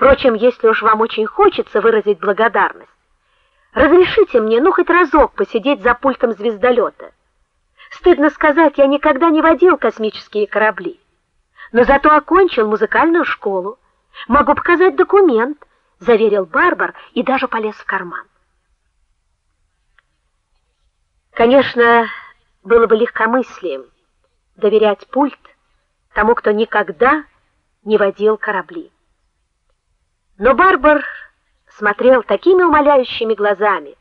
Впрочем, если уж вам очень хочется выразить благодарность, разрешите мне ну хоть разок посидеть за пультом звездолета. Стыдно сказать, я никогда не водил космические корабли, но зато окончил музыкальную школу. Могу показать документ, заверил Барбар и даже полез в карман. Конечно, было бы легкомыслием доверять пульт тому, кто никогда не водил корабли. Но Барбар смотрел такими умоляющими глазами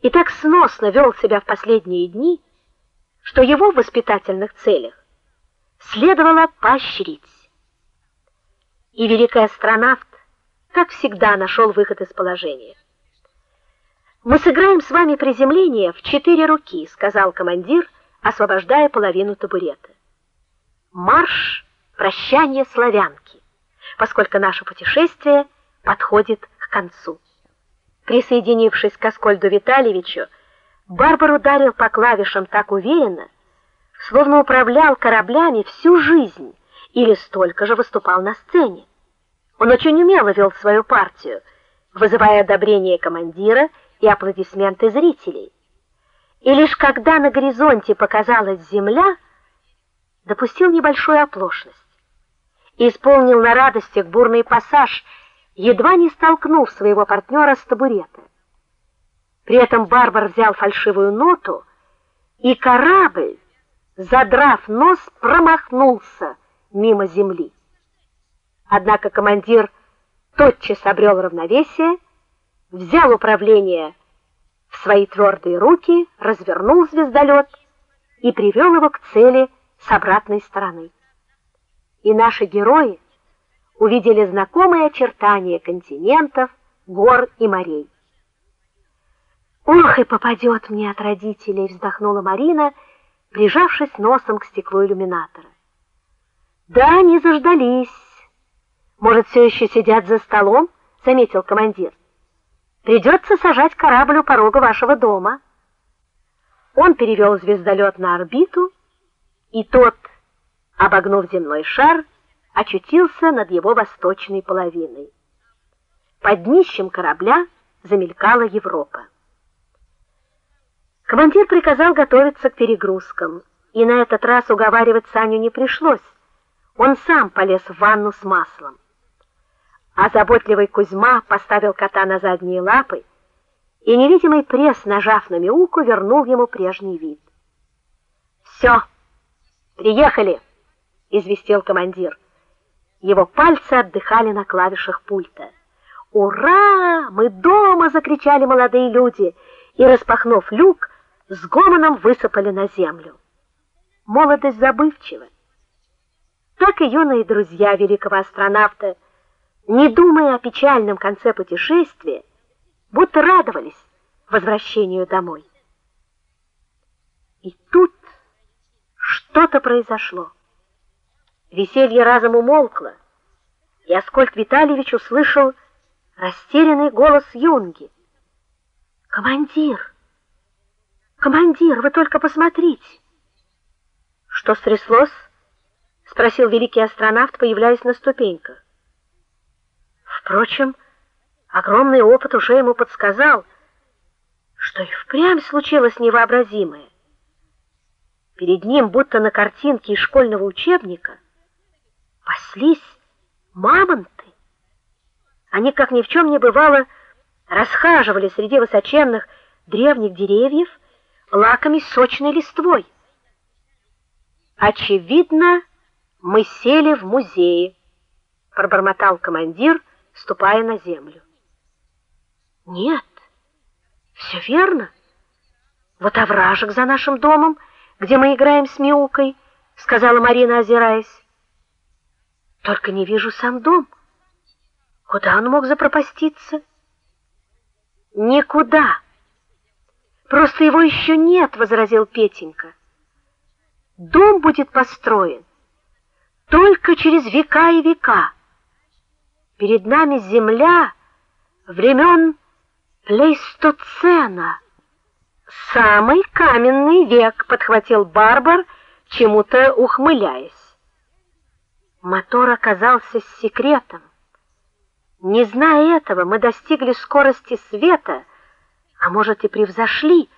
и так сносно вел себя в последние дни, что его в воспитательных целях следовало поощрить. И великий астронавт, как всегда, нашел выход из положения. Мы сыграем с вами приземление в четыре руки, сказал командир, освобождая половину табурета. Марш прощание славянки, поскольку наше путешествие подходит к концу. Присоединившись к Аскольду Витальевичу, Барбар ударил по клавишам так уверенно, словно управлял кораблями всю жизнь или столько же выступал на сцене. Он очень умело вел свою партию, вызывая одобрение командира и аплодисменты зрителей. И лишь когда на горизонте показалась земля, допустил небольшую оплошность. Исполнил на радостях бурный пассаж, едва не столкнув своего партнера с табурета. При этом Барбар взял фальшивую ноту, и корабль, задрав нос, промахнулся мимо земли. Однако командир тотчас обрел равновесие взял управление в свои твердые руки, развернул звездолет и привел его к цели с обратной стороны. И наши герои увидели знакомые очертания континентов, гор и морей. Ох, и попадет мне от родителей, вздохнула Марина, прижавшись носом к стеклу иллюминатора. Да, не заждались. Может, все еще сидят за столом, заметил командир. Придется сажать корабль у порога вашего дома. Он перевел звездолет на орбиту, и тот, обогнув земной шар, очутился над его восточной половиной. Под днищем корабля замелькала Европа. Командир приказал готовиться к перегрузкам, и на этот раз уговаривать Саню не пришлось. Он сам полез в ванну с маслом а заботливый Кузьма поставил кота на задние лапы, и невидимый пресс, нажав на мяуку, вернул ему прежний вид. «Все, приехали, известил командир. Его пальцы отдыхали на клавишах пульта. "Ура! Мы дома!" закричали молодые люди и распахнув люк, с гомоном высыпали на землю. Молодость забывчива. Так и юные друзья великого астронавта не думая о печальном конце путешествия, будто радовались возвращению домой. И тут что-то произошло. Веселье разом умолкло, и Аскольд Витальевич услышал растерянный голос Юнги. Командир. Командир, вы только посмотрите. Что стряслось? спросил великий астронавт, появляясь на ступеньках. Впрочем, огромный опыт уже ему подсказал, что и впрямь случилось невообразимое. Перед ним, будто на картинке из школьного учебника, паслись мамонты. Они, как ни в чем не бывало, расхаживали среди высоченных древних деревьев, лакомясь сочной листвой. Очевидно, мы сели в музее, пробормотал командир ступая на землю. Нет. все верно. Вот овражек за нашим домом, где мы играем с Миукой, сказала Марина, озираясь. Только не вижу сам дом. Куда он мог запропаститься? Никуда. Просто его еще нет, возразил Петенька. Дом будет построен только через века и века. Перед нами земля времен Плейстоцена. Самый каменный век, подхватил Барбар, чему-то ухмыляясь. Мотор оказался с секретом. Не зная этого, мы достигли скорости света, а может и превзошли,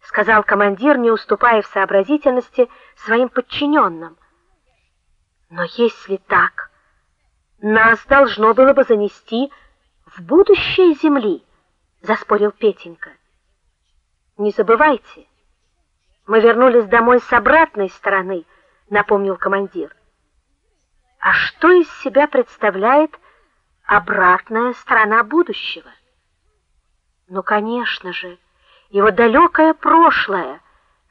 сказал командир, не уступая в сообразительности своим подчиненным. Но если так, нас должно было бы занести в будущее земли, заспорил Петенька. Не забывайте, мы вернулись домой с обратной стороны, напомнил командир. А что из себя представляет обратная сторона будущего? Ну, конечно же, его далекое прошлое,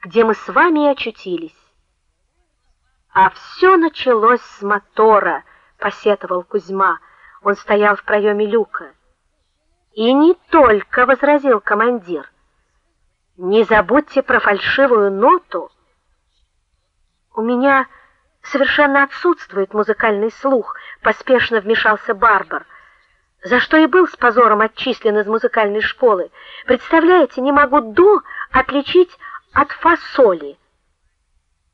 где мы с вами и очутились. А все началось с мотора, посетовал Кузьма. Он стоял в проеме люка. И не только, возразил командир. Не забудьте про фальшивую ноту. У меня совершенно отсутствует музыкальный слух, поспешно вмешался Барбар. За что и был с позором отчислен из музыкальной школы. Представляете, не могу до отличить от фасоли.